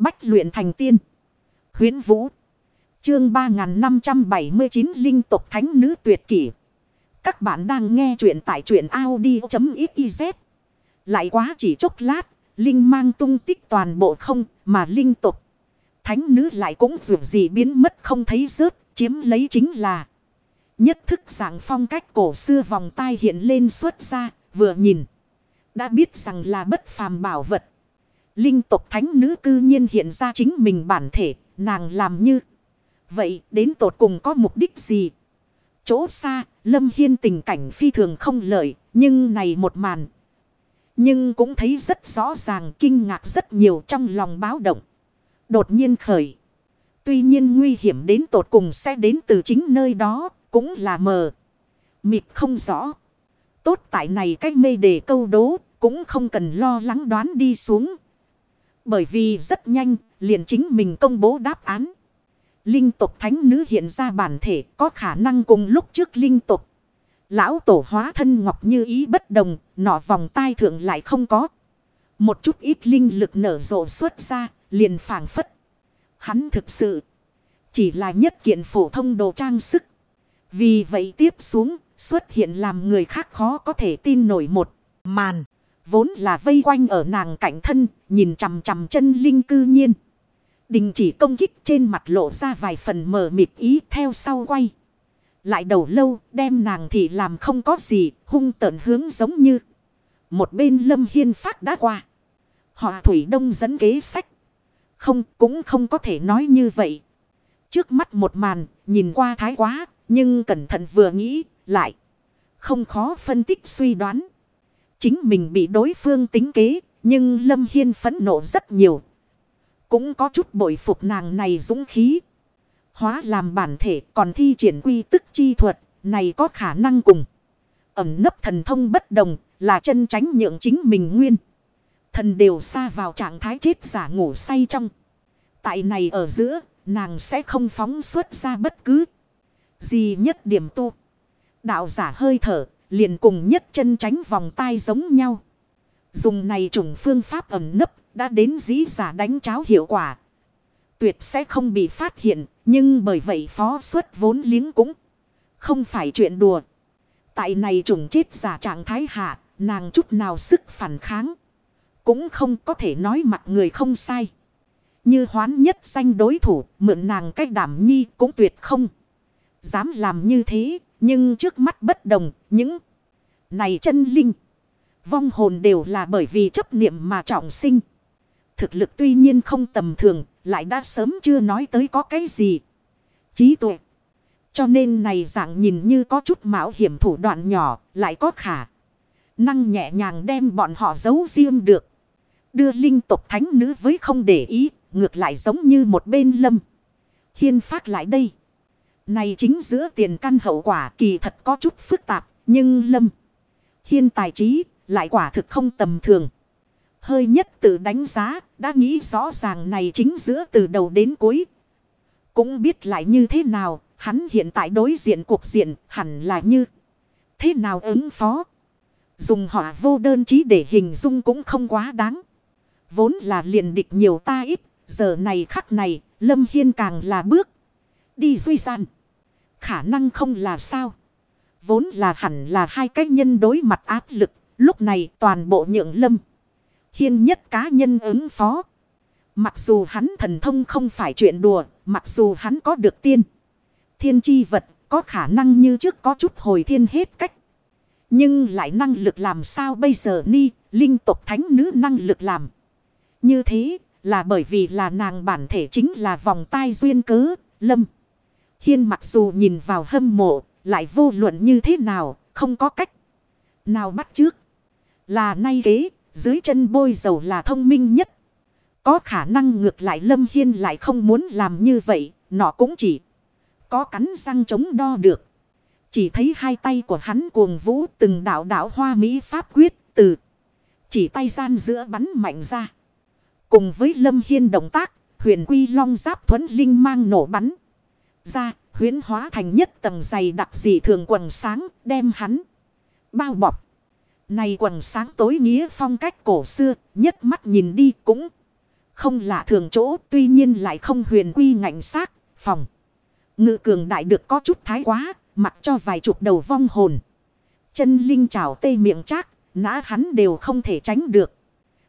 Bách luyện thành tiên. Huyến Vũ. Chương 3579 Linh tục thánh nữ tuyệt kỷ. Các bạn đang nghe truyện tại truyện Audi.xyz. Lại quá chỉ chốc lát. Linh mang tung tích toàn bộ không mà linh tục. Thánh nữ lại cũng dù gì biến mất không thấy rớt. Chiếm lấy chính là. Nhất thức dạng phong cách cổ xưa vòng tai hiện lên xuất ra. Vừa nhìn. Đã biết rằng là bất phàm bảo vật. Linh tộc thánh nữ cư nhiên hiện ra chính mình bản thể. Nàng làm như. Vậy đến tột cùng có mục đích gì? Chỗ xa, Lâm Hiên tình cảnh phi thường không lợi. Nhưng này một màn. Nhưng cũng thấy rất rõ ràng kinh ngạc rất nhiều trong lòng báo động. Đột nhiên khởi. Tuy nhiên nguy hiểm đến tột cùng sẽ đến từ chính nơi đó. Cũng là mờ. Mịt không rõ. Tốt tại này cách mê đề câu đố. Cũng không cần lo lắng đoán đi xuống. Bởi vì rất nhanh, liền chính mình công bố đáp án. Linh tục thánh nữ hiện ra bản thể có khả năng cùng lúc trước linh tục. Lão tổ hóa thân ngọc như ý bất đồng, nọ vòng tai thượng lại không có. Một chút ít linh lực nở rộ xuất ra, liền phảng phất. Hắn thực sự chỉ là nhất kiện phổ thông đồ trang sức. Vì vậy tiếp xuống, xuất hiện làm người khác khó có thể tin nổi một màn. Vốn là vây quanh ở nàng cạnh thân, nhìn chằm chằm chân linh cư nhiên. Đình chỉ công kích trên mặt lộ ra vài phần mờ mịt ý theo sau quay. Lại đầu lâu đem nàng thì làm không có gì hung tợn hướng giống như. Một bên lâm hiên phát đã qua. Họ Thủy Đông dẫn kế sách. Không cũng không có thể nói như vậy. Trước mắt một màn nhìn qua thái quá nhưng cẩn thận vừa nghĩ lại. Không khó phân tích suy đoán. Chính mình bị đối phương tính kế nhưng Lâm Hiên phẫn nộ rất nhiều cũng có chút bội phục nàng này dũng khí. Hóa làm bản thể còn thi triển quy tức chi thuật. Này có khả năng cùng. Ẩm nấp thần thông bất đồng là chân tránh nhượng chính mình nguyên. Thần đều xa vào trạng thái chết giả ngủ say trong. Tại này ở giữa, nàng sẽ không phóng xuất ra bất cứ gì nhất điểm tu. Đạo giả hơi thở, liền cùng nhất chân tránh vòng tay giống nhau. Dùng này trùng phương pháp ẩn nấp đã đến dĩ giả đánh cháo hiệu quả. Tuyệt sẽ không bị phát hiện. Nhưng bởi vậy phó suất vốn liếng cũng không phải chuyện đùa. Tại này trùng chết giả trạng thái hạ. Nàng chút nào sức phản kháng. Cũng không có thể nói mặt người không sai. Như hoán nhất danh đối thủ. Mượn nàng cách đảm nhi cũng tuyệt không. Dám làm như thế. Nhưng trước mắt bất đồng. Những này chân linh. Vong hồn đều là bởi vì chấp niệm mà trọng sinh. Thực lực tuy nhiên không tầm thường, lại đã sớm chưa nói tới có cái gì. Trí tuệ. Cho nên này dạng nhìn như có chút mạo hiểm thủ đoạn nhỏ, lại có khả. Năng nhẹ nhàng đem bọn họ giấu riêng được. Đưa linh tục thánh nữ với không để ý, ngược lại giống như một bên lâm. Hiên phát lại đây. Này chính giữa tiền căn hậu quả kỳ thật có chút phức tạp, nhưng lâm. Hiên tài trí lại quả thực không tầm thường. Hơi nhất tự đánh giá, đã nghĩ rõ ràng này chính giữa từ đầu đến cuối. Cũng biết lại như thế nào, hắn hiện tại đối diện cuộc diện hẳn là như thế nào ứng phó. Dùng họa vô đơn trí để hình dung cũng không quá đáng. Vốn là liền địch nhiều ta ít, giờ này khắc này, Lâm Hiên càng là bước. Đi duy gian. Khả năng không là sao. Vốn là hẳn là hai cái nhân đối mặt áp lực, lúc này toàn bộ nhượng Lâm. Hiên nhất cá nhân ứng phó. Mặc dù hắn thần thông không phải chuyện đùa, mặc dù hắn có được tiên. Thiên chi vật có khả năng như trước có chút hồi thiên hết cách. Nhưng lại năng lực làm sao bây giờ ni, linh tục thánh nữ năng lực làm. Như thế là bởi vì là nàng bản thể chính là vòng tai duyên cớ, lâm. Hiên mặc dù nhìn vào hâm mộ, lại vô luận như thế nào, không có cách. Nào bắt trước. Là nay ghế dưới chân bôi dầu là thông minh nhất. Có khả năng ngược lại Lâm Hiên lại không muốn làm như vậy. Nó cũng chỉ có cắn răng chống đo được. Chỉ thấy hai tay của hắn cuồng vũ từng đảo đảo hoa mỹ pháp quyết từ. Chỉ tay gian giữa bắn mạnh ra. Cùng với Lâm Hiên động tác, huyền quy long giáp thuẫn linh mang nổ bắn. Ra, huyến hóa thành nhất tầng dày đặc dị thường quần sáng, đem hắn bao bọc. Này quần sáng tối nghĩa phong cách cổ xưa, nhất mắt nhìn đi cũng Không lạ thường chỗ tuy nhiên lại không huyền quy ngạnh xác, phòng. Ngự cường đại được có chút thái quá, mặc cho vài chục đầu vong hồn. Chân linh trào tê miệng chác, nã hắn đều không thể tránh được.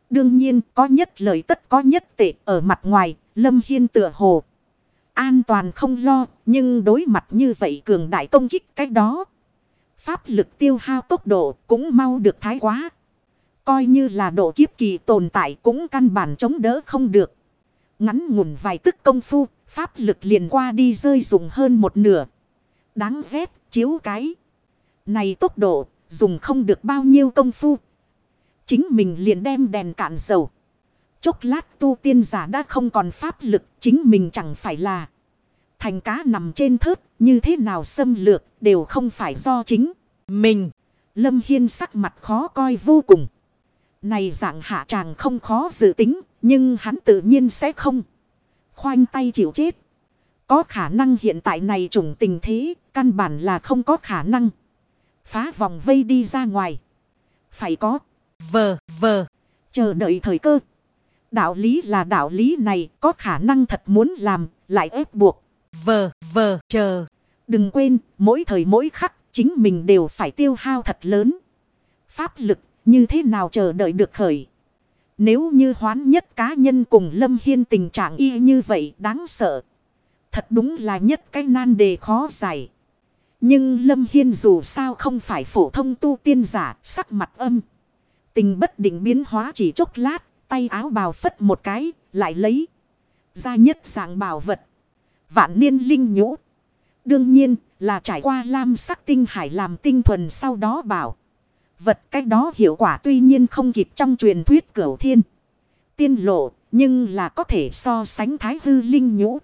Đương nhiên có nhất lời tất có nhất tệ ở mặt ngoài, Lâm Hiên tựa hồ. An toàn không lo, nhưng đối mặt như vậy cường đại công kích cách đó. Pháp lực tiêu hao tốc độ cũng mau được thái quá. Coi như là độ kiếp kỳ tồn tại cũng căn bản chống đỡ không được. Ngắn ngủn vài tức công phu, pháp lực liền qua đi rơi dùng hơn một nửa. Đáng ghét, chiếu cái. Này tốc độ, dùng không được bao nhiêu công phu. Chính mình liền đem đèn cạn dầu. Chốc lát tu tiên giả đã không còn pháp lực, chính mình chẳng phải là thành cá nằm trên thớt, như thế nào xâm lược, đều không phải do chính mình. Lâm Hiên sắc mặt khó coi vô cùng. Này dạng hạ tràng không khó dự tính, nhưng hắn tự nhiên sẽ không. Khoanh tay chịu chết. Có khả năng hiện tại này trùng tình thế, căn bản là không có khả năng. Phá vòng vây đi ra ngoài. Phải có. Vờ, vờ. Chờ đợi thời cơ. Đạo lý là đạo lý này, có khả năng thật muốn làm, lại ép buộc. Vờ, vờ, chờ. Đừng quên, mỗi thời mỗi khắc, chính mình đều phải tiêu hao thật lớn. Pháp lực như thế nào chờ đợi được khởi? Nếu như hoán nhất cá nhân cùng Lâm Hiên tình trạng y như vậy đáng sợ. Thật đúng là nhất cái nan đề khó giải. Nhưng Lâm Hiên dù sao không phải phổ thông tu tiên giả, sắc mặt âm. Tình bất định biến hóa chỉ chốc lát, tay áo bào phất một cái, lại lấy ra nhất dạng bảo vật. Vạn niên linh nhũ. Đương nhiên là trải qua lam sắc tinh hải làm tinh thuần sau đó bảo vật cách đó hiệu quả tuy nhiên không kịp trong truyền thuyết cửu thiên. Tiên lộ, nhưng là có thể so sánh thái hư linh nhũ.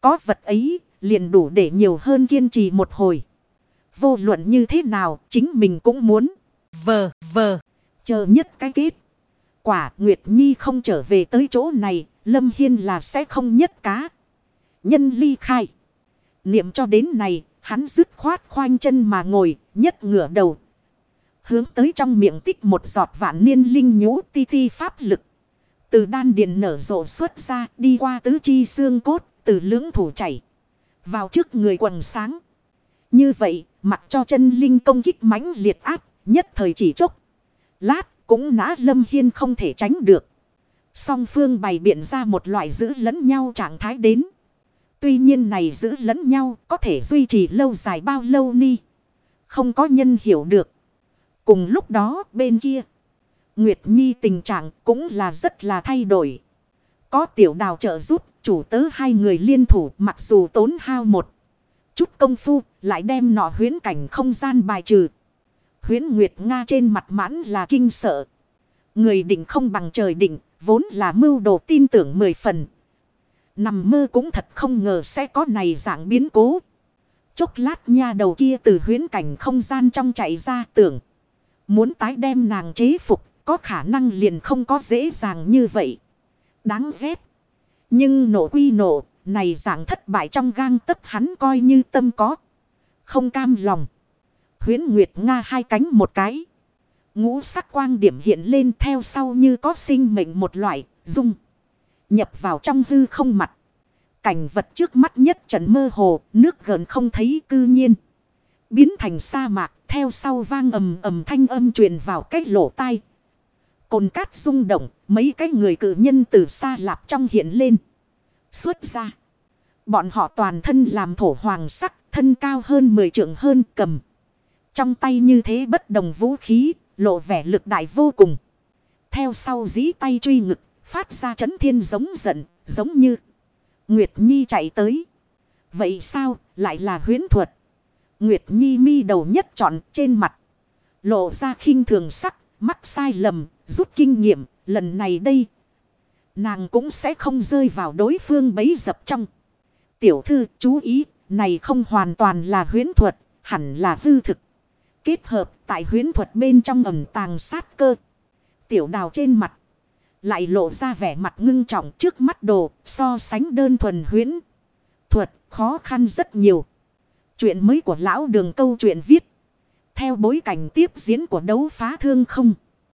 Có vật ấy, liền đủ để nhiều hơn kiên trì một hồi. Vô luận như thế nào, chính mình cũng muốn. Vờ, vờ, chờ nhất cái kết. Quả Nguyệt Nhi không trở về tới chỗ này, Lâm Hiên là sẽ không nhất cá. Nhân ly khai. Niệm cho đến này, hắn dứt khoát khoanh chân mà ngồi, nhất ngửa đầu, Hướng tới trong miệng tích một giọt vạn niên linh nhũ ti ti pháp lực. Từ đan điền nở rộ xuất ra đi qua tứ chi xương cốt từ lưỡng thủ chảy. Vào trước người quần sáng. Như vậy mặc cho chân linh công kích mãnh liệt áp nhất thời chỉ chốc. Lát cũng nã lâm hiên không thể tránh được. Song phương bày biện ra một loại giữ lẫn nhau trạng thái đến. Tuy nhiên này giữ lẫn nhau có thể duy trì lâu dài bao lâu ni. Không có nhân hiểu được. Cùng lúc đó, bên kia. Nguyệt Nhi tình trạng cũng là rất là thay đổi. Có tiểu đào trợ giúp, chủ tớ hai người liên thủ, mặc dù tốn hao một chút công phu, lại đem nọ huyến cảnh không gian bài trừ. Huyến Nguyệt Nga trên mặt mãn là kinh sợ. Người định không bằng trời định vốn là mưu đồ tin tưởng mười phần. Nằm mơ cũng thật không ngờ sẽ có này dạng biến cố. Chốc lát nha đầu kia từ huyến cảnh không gian trong chạy ra tưởng. Muốn tái đem nàng chế phục, có khả năng liền không có dễ dàng như vậy. Đáng ghét. Nhưng nổ quy nổ, này dạng thất bại trong gang tấc hắn coi như tâm có. Không cam lòng. Huyến Nguyệt Nga hai cánh một cái. Ngũ sắc quang điểm hiện lên theo sau như có sinh mệnh một loại, dung. Nhập vào trong hư không mặt. Cảnh vật trước mắt nhất trần mơ hồ, nước gần không thấy cư nhiên. Biến thành sa mạc, theo sau vang ầm ầm thanh âm truyền vào cách lỗ tai. Cồn cát rung động, mấy cái người cử nhân từ xa lạp trong hiện lên. Xuất ra. Bọn họ toàn thân làm thổ hoàng sắc, thân cao hơn 10 trượng hơn cầm. Trong tay như thế bất đồng vũ khí, lộ vẻ lực đại vô cùng. Theo sau dí tay truy ngực, phát ra chấn thiên giống giận, giống như Nguyệt Nhi chạy tới. Vậy sao, lại là huyến thuật? Nguyệt Nhi mi đầu nhất chọn trên mặt. Lộ ra khinh thường sắc, mắc sai lầm, rút kinh nghiệm, lần này đây. Nàng cũng sẽ không rơi vào đối phương bấy dập trong. Tiểu thư chú ý, này không hoàn toàn là huyến thuật, hẳn là hư thực. Kết hợp tại huyến thuật bên trong ẩm tàng sát cơ. Tiểu đào trên mặt. Lại lộ ra vẻ mặt ngưng trọng trước mắt đồ, so sánh đơn thuần huyến. Thuật khó khăn rất nhiều. Chuyện mới của lão đường câu chuyện viết. Theo bối cảnh tiếp diễn của đấu phá thương không.